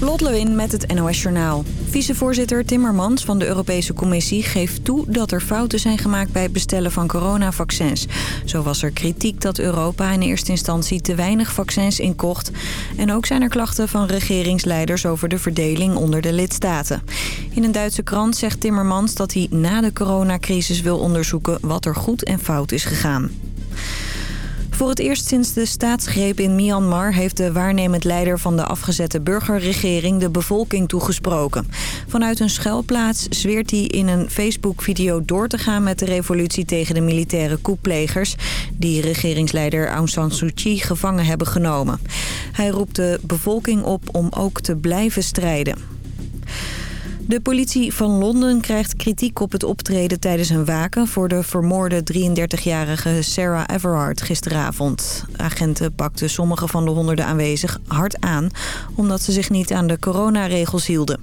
Lot Lewin met het NOS Journaal. Vicevoorzitter Timmermans van de Europese Commissie geeft toe dat er fouten zijn gemaakt bij het bestellen van coronavaccins. Zo was er kritiek dat Europa in eerste instantie te weinig vaccins inkocht. En ook zijn er klachten van regeringsleiders over de verdeling onder de lidstaten. In een Duitse krant zegt Timmermans dat hij na de coronacrisis wil onderzoeken wat er goed en fout is gegaan. Voor het eerst sinds de staatsgreep in Myanmar heeft de waarnemend leider van de afgezette burgerregering de bevolking toegesproken. Vanuit een schuilplaats zweert hij in een Facebook-video door te gaan met de revolutie tegen de militaire koeplegers die regeringsleider Aung San Suu Kyi gevangen hebben genomen. Hij roept de bevolking op om ook te blijven strijden. De politie van Londen krijgt kritiek op het optreden tijdens een waken... voor de vermoorde 33-jarige Sarah Everard gisteravond. Agenten pakten sommige van de honderden aanwezig hard aan... omdat ze zich niet aan de coronaregels hielden.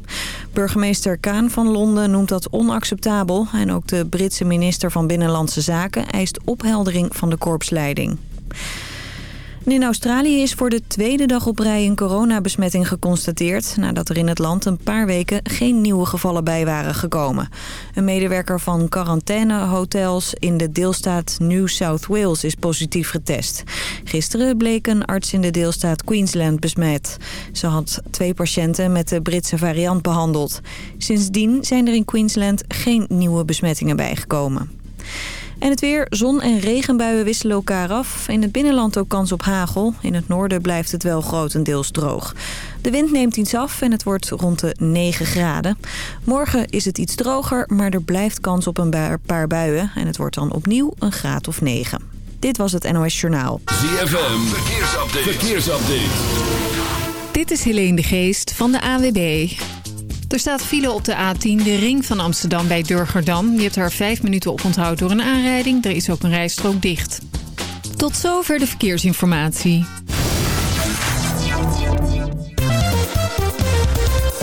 Burgemeester Kaan van Londen noemt dat onacceptabel... en ook de Britse minister van Binnenlandse Zaken eist opheldering van de korpsleiding in Australië is voor de tweede dag op rij een coronabesmetting geconstateerd... nadat er in het land een paar weken geen nieuwe gevallen bij waren gekomen. Een medewerker van quarantainehotels in de deelstaat New South Wales is positief getest. Gisteren bleek een arts in de deelstaat Queensland besmet. Ze had twee patiënten met de Britse variant behandeld. Sindsdien zijn er in Queensland geen nieuwe besmettingen bijgekomen. En het weer, zon en regenbuien wisselen elkaar af. In het binnenland ook kans op hagel. In het noorden blijft het wel grotendeels droog. De wind neemt iets af en het wordt rond de 9 graden. Morgen is het iets droger, maar er blijft kans op een paar buien. En het wordt dan opnieuw een graad of 9. Dit was het NOS Journaal. ZFM, verkeersupdate. verkeersupdate. Dit is Helene de Geest van de AWB. Er staat file op de A10, de ring van Amsterdam bij Durgerdam. Je hebt er vijf minuten op onthoud door een aanrijding. Er is ook een rijstrook dicht. Tot zover de verkeersinformatie.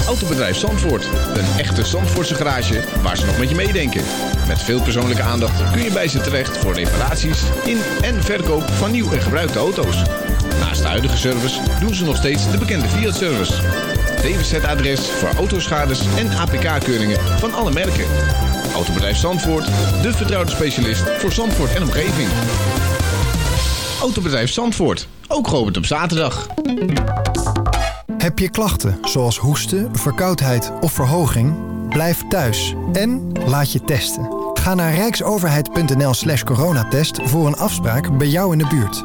Autobedrijf Zandvoort. Een echte Zandvoortse garage waar ze nog met je meedenken. Met veel persoonlijke aandacht kun je bij ze terecht voor reparaties in en verkoop van nieuw en gebruikte auto's. Naast de huidige service doen ze nog steeds de bekende Fiat-service. DWZ-adres voor autoschades en APK-keuringen van alle merken. Autobedrijf Zandvoort, de vertrouwde specialist voor Zandvoort en omgeving. Autobedrijf Zandvoort, ook geopend op zaterdag. Heb je klachten zoals hoesten, verkoudheid of verhoging? Blijf thuis en laat je testen. Ga naar rijksoverheid.nl slash coronatest voor een afspraak bij jou in de buurt.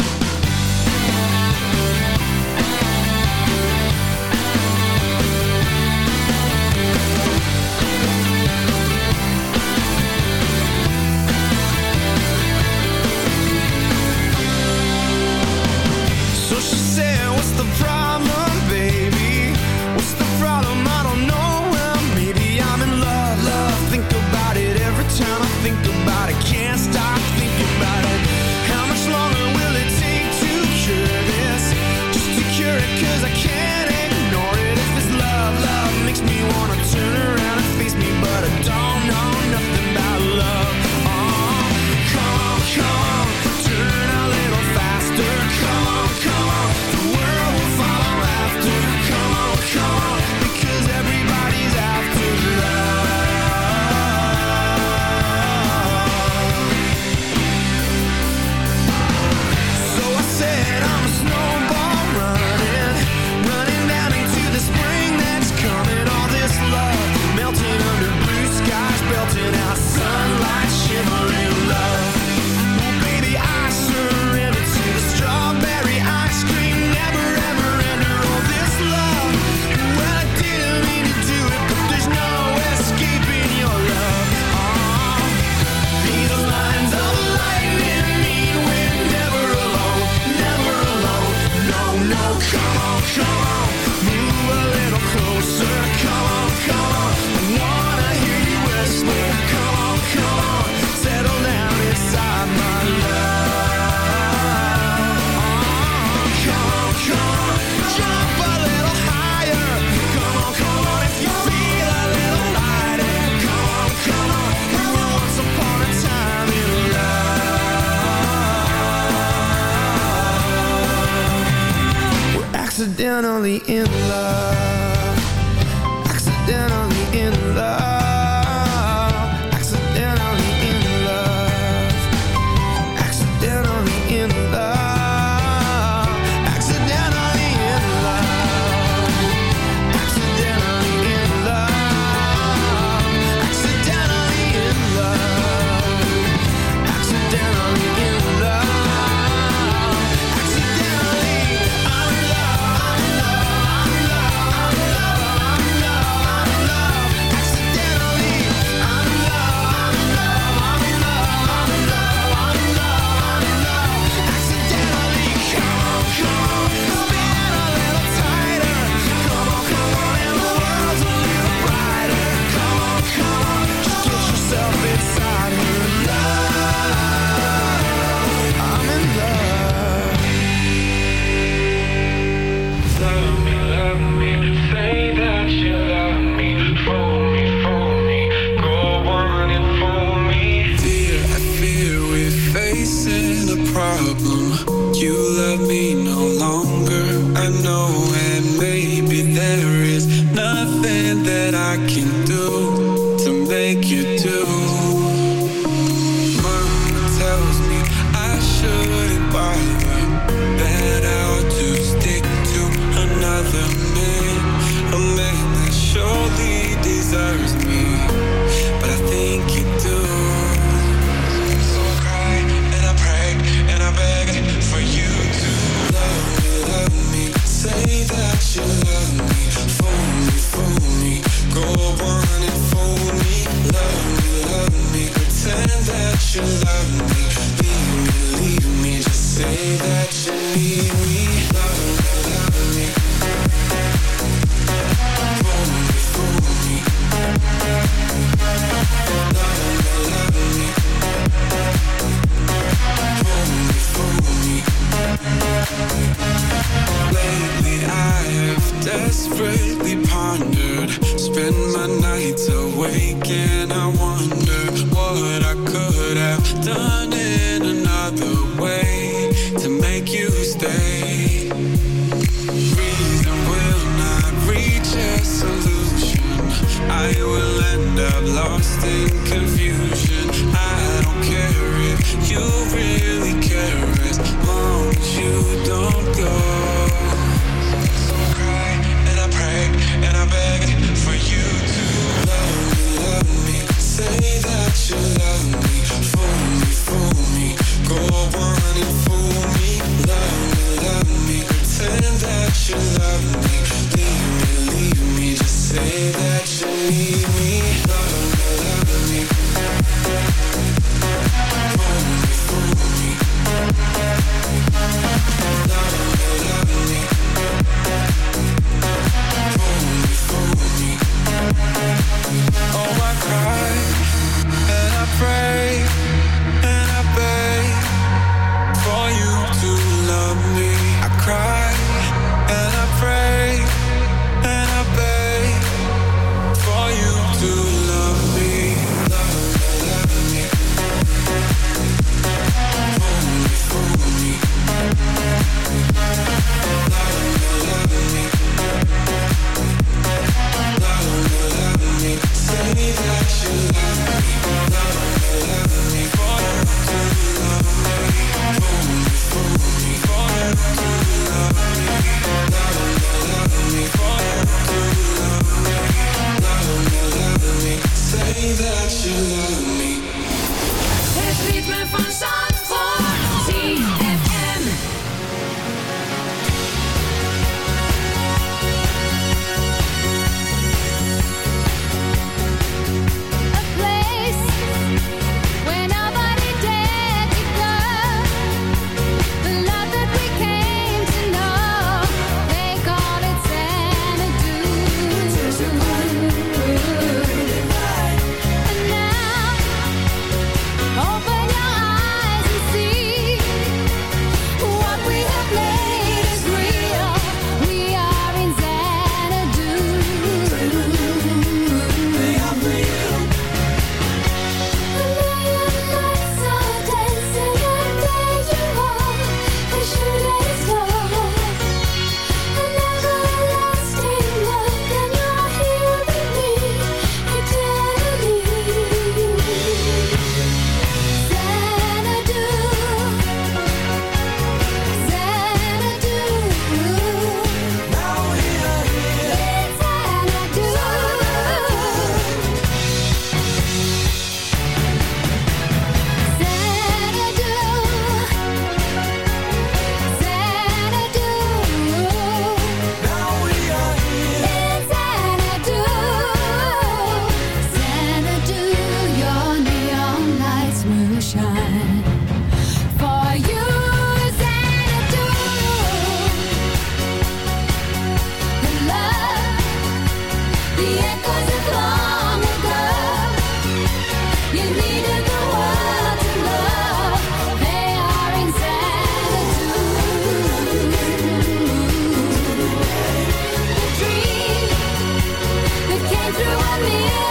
me.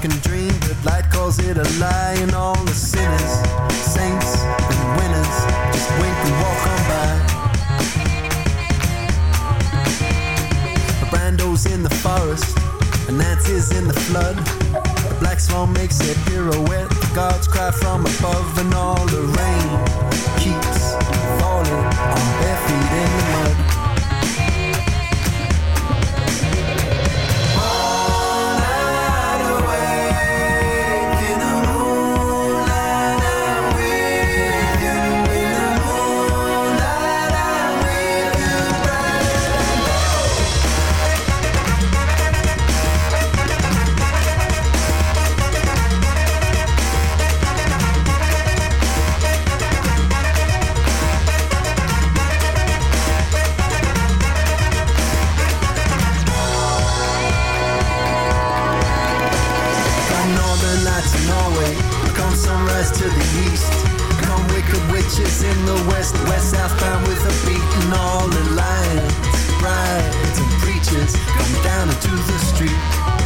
can dream, but light calls it a lie. And all the sinners, saints, and winners just wink and walk on by. A brando's in the forest, a Nancy's in the flood. A black swan makes a pirouette. The gods cry from above, and all the rain keeps falling on bare feet in the mud. to Norway. Come sunrise to the east. Come wicked witches in the west. West southbound with a beaten all in line. Riots and preachers come down into the street.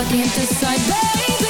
I can't decide, baby.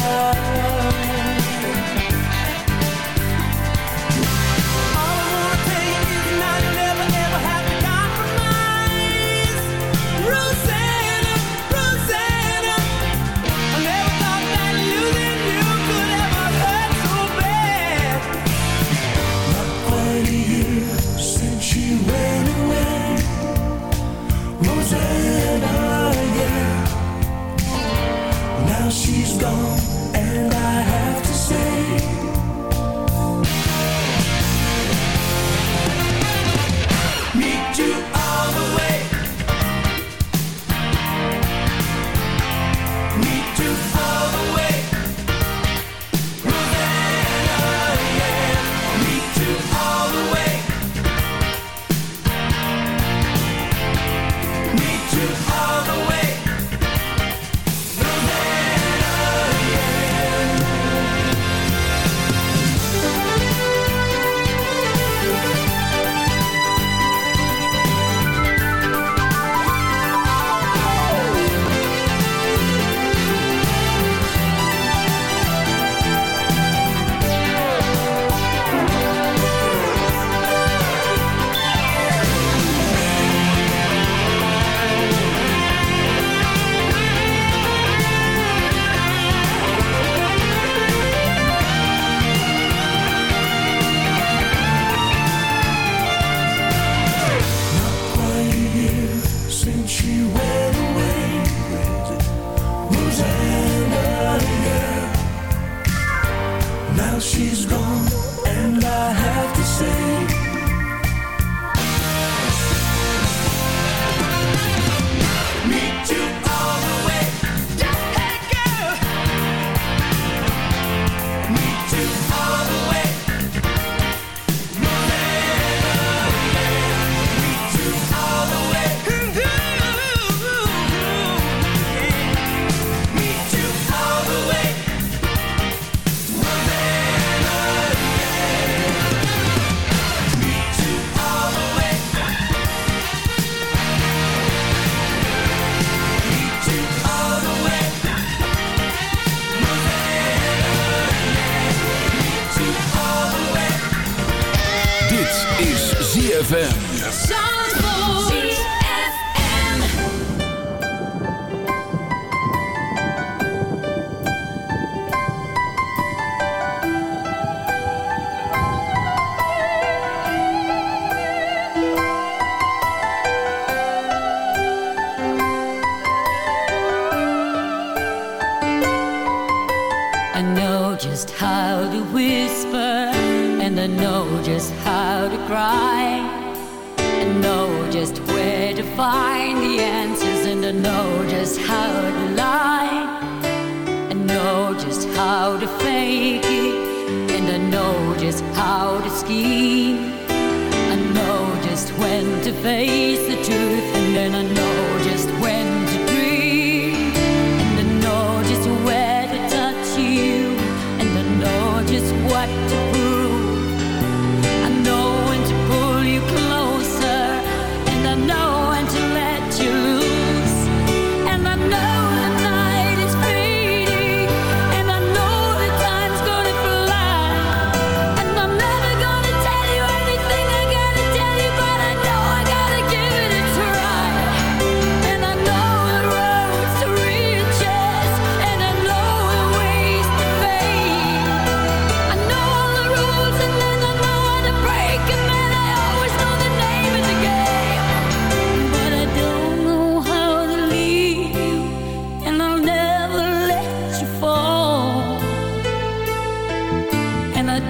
and I have ZFM.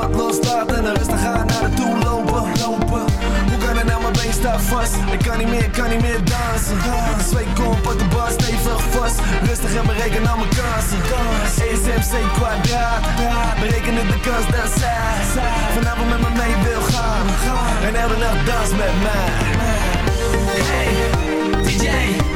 wat loslaten en rustig gaan naar de toe lopen. lopen. Hoe kan het nou, mijn been staat vast? Ik kan niet meer, kan niet meer dansen. Twee komp op de bar, stevig vast. Rustig en berekenen al mijn kansen. ESMC kwadraat, berekenen de kans dat zij vanavond met me mee wil gaan. En elke nacht dans met mij. Hey, DJ.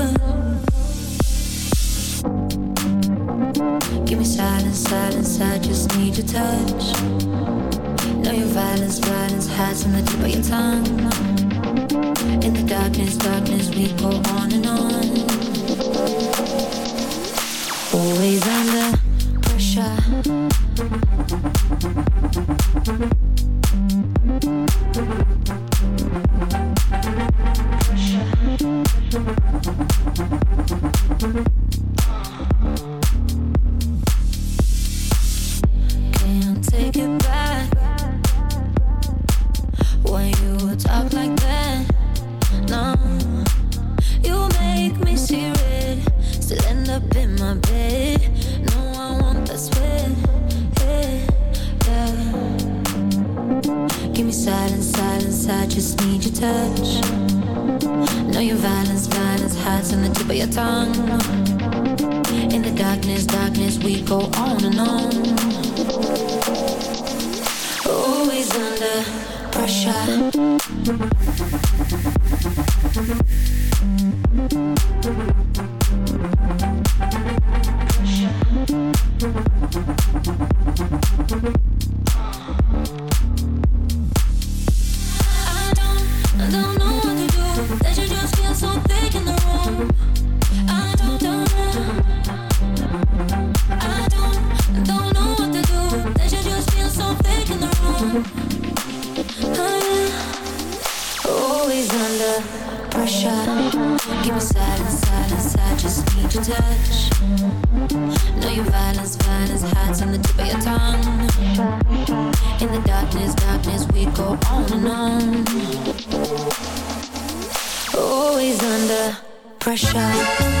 Give me silence, silence, I just need your touch. Know your violence, violence hides on the tip of your tongue. In the darkness, darkness, we go on and on. violence, violence hides in the tip of your tongue. In the darkness, darkness, we go on and on. Always under pressure.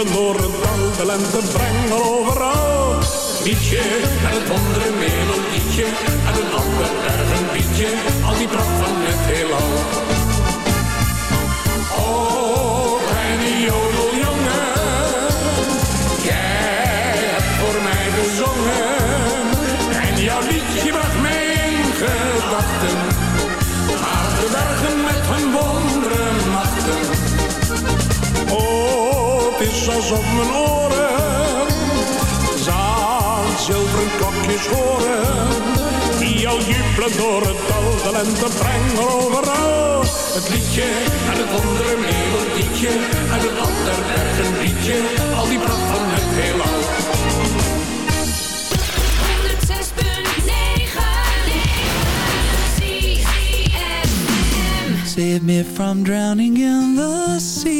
Jubelen door het de lente brengen overal. Liedje met het wondere melodietje, en een ander bergen liedje, al alsof mijn oren zaad zilveren klokjes horen. Die al jubelen door het dal, de lente brengen overal. Het liedje en het wondere melodietje en het ander bergen liedje, al die pracht van het heelal. 106.9 Save me from drowning in the sea.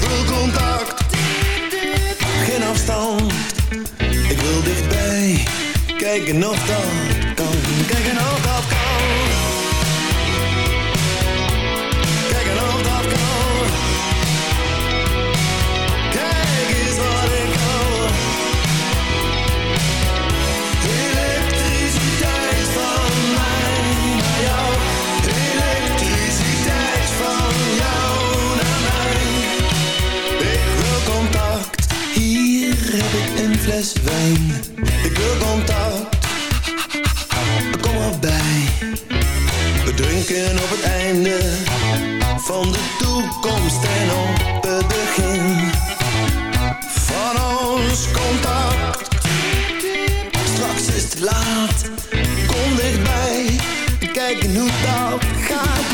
Wil contact, geen afstand. Ik wil dichtbij, kijken of dat kan, kijken of dat kan. Ik wil contact. Kom erbij. We drinken op het einde Van de toekomst en op het begin Van ons contact. Straks is het laat. Kom dichtbij. Kijken hoe dat gaat.